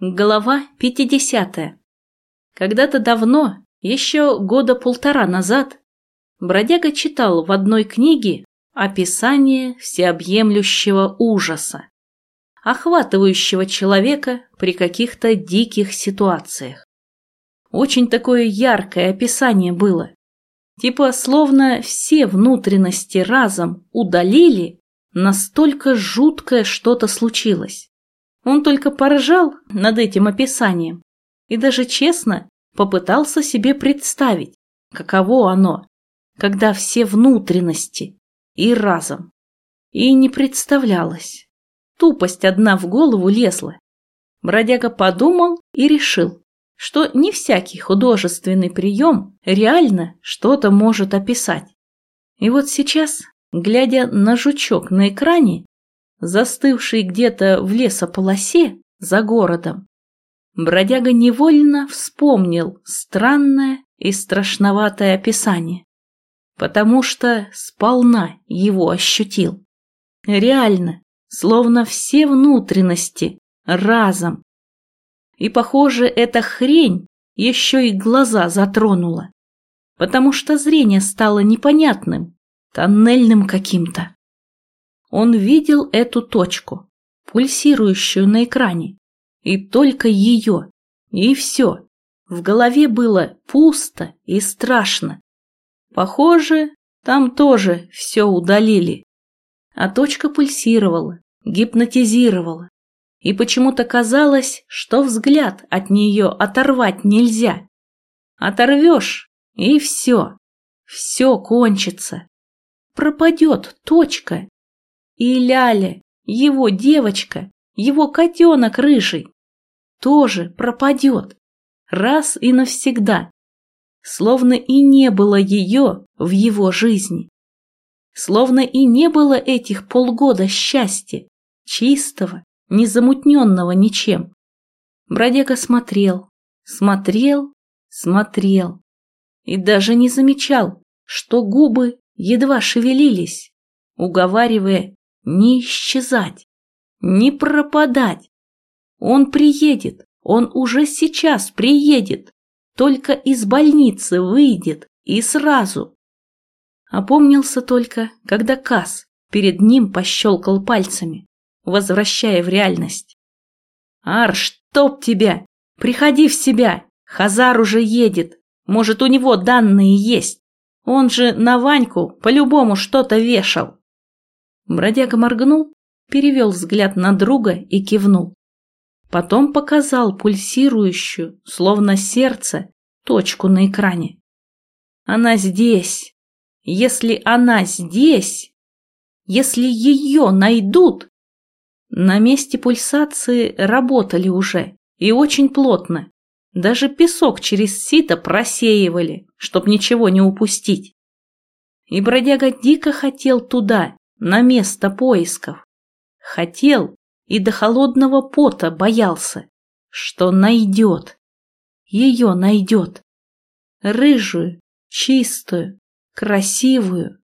Глава 50. Когда-то давно, еще года полтора назад, бродяга читал в одной книге описание всеобъемлющего ужаса, охватывающего человека при каких-то диких ситуациях. Очень такое яркое описание было. Типа словно все внутренности разом удалили, настолько жуткое что-то случилось. Он только поржал над этим описанием и даже честно попытался себе представить, каково оно, когда все внутренности и разом. И не представлялось. Тупость одна в голову лезла. Бродяга подумал и решил, что не всякий художественный прием реально что-то может описать. И вот сейчас, глядя на жучок на экране, застывший где-то в лесополосе за городом, бродяга невольно вспомнил странное и страшноватое описание, потому что сполна его ощутил. Реально, словно все внутренности разом. И, похоже, эта хрень еще и глаза затронула, потому что зрение стало непонятным, тоннельным каким-то. Он видел эту точку, пульсирующую на экране, и только ее, и все. В голове было пусто и страшно. Похоже, там тоже все удалили. А точка пульсировала, гипнотизировала. И почему-то казалось, что взгляд от нее оторвать нельзя. Оторвешь, и все. Все кончится. Пропадет точка, и Ляля, его девочка, его котенок рыжий, тоже пропадет. Раз и навсегда. Словно и не было ее в его жизни. Словно и не было этих полгода счастья, чистого, незамутненного ничем. Бродяга смотрел, смотрел, смотрел. И даже не замечал, что губы едва шевелились, уговаривая не исчезать, не пропадать. Он приедет, он уже сейчас приедет, только из больницы выйдет и сразу. Опомнился только, когда Кас перед ним пощелкал пальцами, возвращая в реальность. «Ар, чтоб тебя! Приходи в себя! Хазар уже едет! Может, у него данные есть! Он же на Ваньку по-любому что-то вешал!» Бродяга моргнул, перевел взгляд на друга и кивнул. Потом показал пульсирующую, словно сердце, точку на экране. Она здесь. Если она здесь, если ее найдут... На месте пульсации работали уже, и очень плотно. Даже песок через сито просеивали, чтоб ничего не упустить. И бродяга дико хотел туда, на место поисков. Хотел и до холодного пота боялся, что найдет. Ее найдет. Рыжую, чистую, красивую,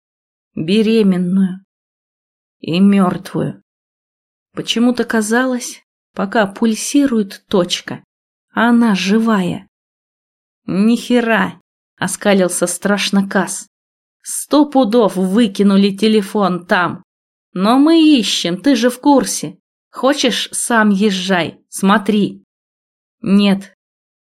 беременную и мертвую. Почему-то казалось, пока пульсирует точка, а она живая. Нихера, оскалился страшно Кас. Сто пудов выкинули телефон там. Но мы ищем, ты же в курсе. Хочешь, сам езжай, смотри. Нет.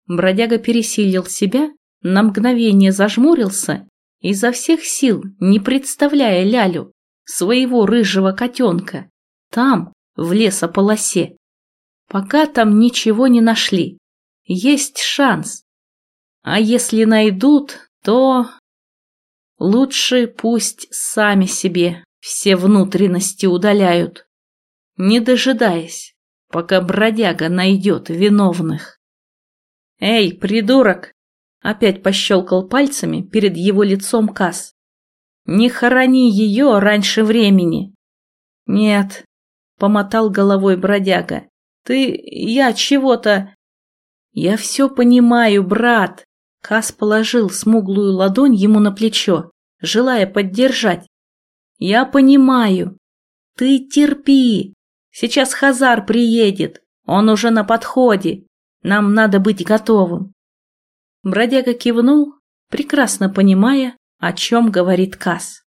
Бродяга пересилил себя, на мгновение зажмурился, изо всех сил, не представляя Лялю, своего рыжего котенка, там, в лесополосе. Пока там ничего не нашли. Есть шанс. А если найдут, то... Лучше пусть сами себе все внутренности удаляют, не дожидаясь, пока бродяга найдет виновных. «Эй, придурок!» — опять пощелкал пальцами перед его лицом Кас. «Не хорони ее раньше времени!» «Нет», — помотал головой бродяга, — «ты... я чего-то...» «Я все понимаю, брат!» Кас положил смуглую ладонь ему на плечо, желая поддержать. «Я понимаю. Ты терпи. Сейчас Хазар приедет. Он уже на подходе. Нам надо быть готовым. Бродяга кивнул, прекрасно понимая, о чем говорит Кас.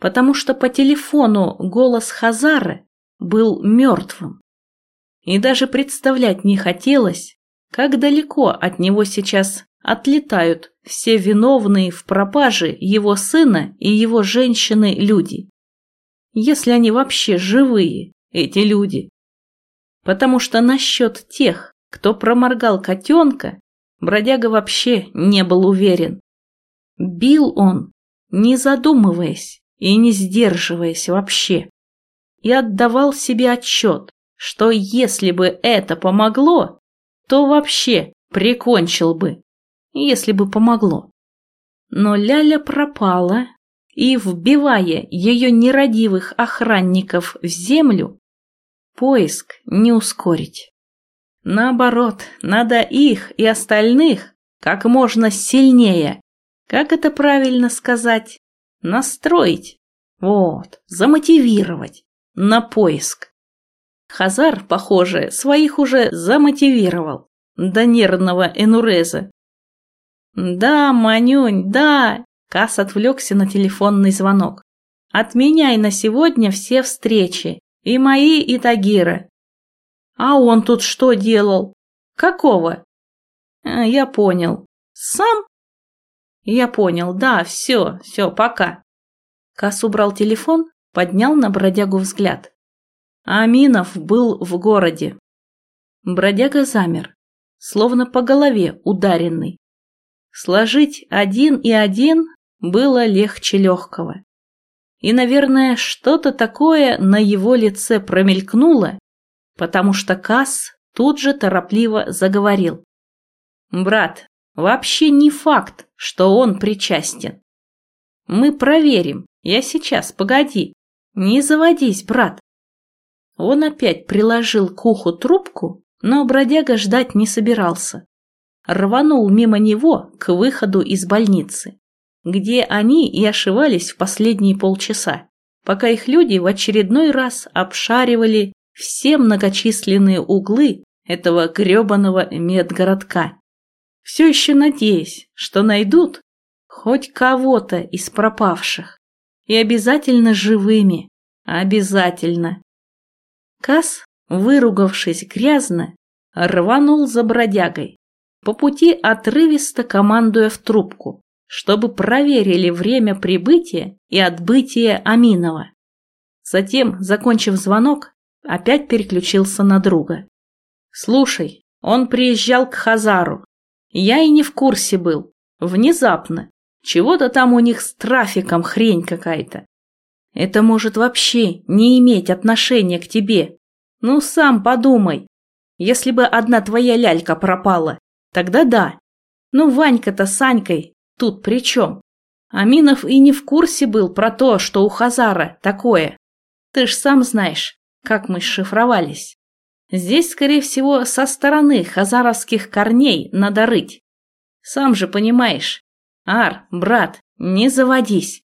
Потому что по телефону голос Хазары был мертвым. И даже представлять не хотелось, как далеко от него сейчас отлетают все виновные в пропаже его сына и его женщины люди. Если они вообще живые, эти люди. Потому что насчет тех, кто проморгал котенка, бродяга вообще не был уверен. Бил он, не задумываясь и не сдерживаясь вообще. И отдавал себе отчет, что если бы это помогло, то вообще прикончил бы, если бы помогло. Но Ляля пропала, и, вбивая ее нерадивых охранников в землю, поиск не ускорить. Наоборот, надо их и остальных как можно сильнее, как это правильно сказать, настроить, вот, замотивировать на поиск. Хазар, похоже, своих уже замотивировал до нервного энуреза. «Да, Манюнь, да!» Кас отвлекся на телефонный звонок. «Отменяй на сегодня все встречи, и мои, и Тагира». «А он тут что делал? Какого?» «А, «Я понял. Сам?» «Я понял, да, все, все, пока». Кас убрал телефон, поднял на бродягу взгляд. Аминов был в городе. Бродяга замер, словно по голове ударенный. Сложить один и один было легче легкого. И, наверное, что-то такое на его лице промелькнуло, потому что Касс тут же торопливо заговорил. «Брат, вообще не факт, что он причастен. Мы проверим. Я сейчас, погоди. Не заводись, брат. Он опять приложил к уху трубку, но бродяга ждать не собирался. Рванул мимо него к выходу из больницы, где они и ошивались в последние полчаса, пока их люди в очередной раз обшаривали все многочисленные углы этого гребаного медгородка. Все еще надеясь, что найдут хоть кого-то из пропавших. И обязательно живыми. Обязательно. Кас, выругавшись грязно, рванул за бродягой, по пути отрывисто командуя в трубку, чтобы проверили время прибытия и отбытия Аминова. Затем, закончив звонок, опять переключился на друга. «Слушай, он приезжал к Хазару. Я и не в курсе был. Внезапно. Чего-то там у них с трафиком хрень какая-то. Это может вообще не иметь отношения к тебе. Ну, сам подумай. Если бы одна твоя лялька пропала, тогда да. Ну, Ванька-то с Санькой тут при чем? Аминов и не в курсе был про то, что у Хазара такое. Ты ж сам знаешь, как мы шифровались. Здесь, скорее всего, со стороны хазаровских корней надо рыть. Сам же понимаешь. Ар, брат, не заводись.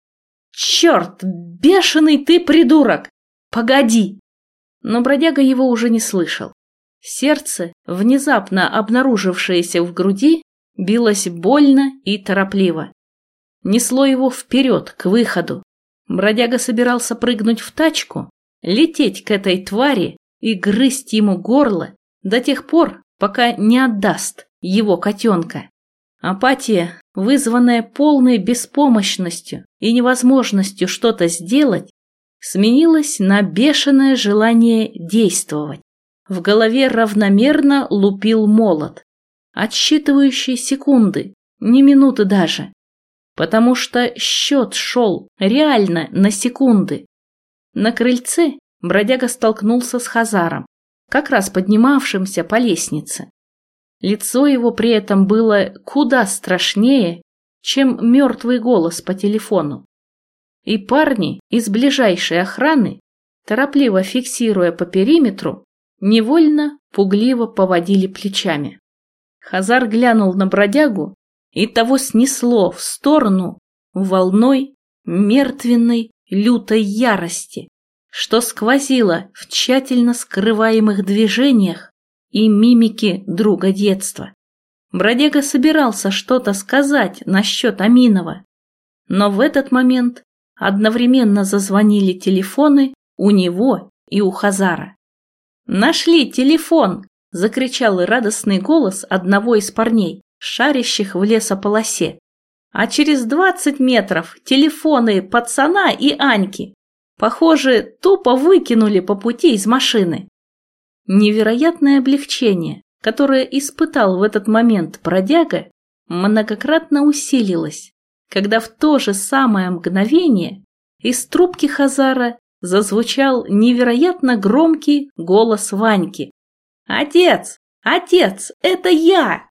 «Черт, бешеный ты придурок! Погоди!» Но бродяга его уже не слышал. Сердце, внезапно обнаружившееся в груди, билось больно и торопливо. Несло его вперед, к выходу. Бродяга собирался прыгнуть в тачку, лететь к этой твари и грызть ему горло до тех пор, пока не отдаст его котенка. Апатия, вызванная полной беспомощностью и невозможностью что-то сделать, сменилась на бешеное желание действовать. В голове равномерно лупил молот, отсчитывающий секунды, не минуты даже, потому что счет шел реально на секунды. На крыльце бродяга столкнулся с Хазаром, как раз поднимавшимся по лестнице. Лицо его при этом было куда страшнее, чем мертвый голос по телефону. И парни из ближайшей охраны, торопливо фиксируя по периметру, невольно, пугливо поводили плечами. Хазар глянул на бродягу, и того снесло в сторону волной мертвенной лютой ярости, что сквозило в тщательно скрываемых движениях и мимики друга детства. Бродяга собирался что-то сказать насчет Аминова, но в этот момент одновременно зазвонили телефоны у него и у Хазара. «Нашли телефон!» – закричал радостный голос одного из парней, шарящих в лесополосе. А через двадцать метров телефоны пацана и Аньки. Похоже, тупо выкинули по пути из машины. Невероятное облегчение, которое испытал в этот момент бродяга, многократно усилилось, когда в то же самое мгновение из трубки Хазара зазвучал невероятно громкий голос Ваньки. «Отец! Отец! Это я!»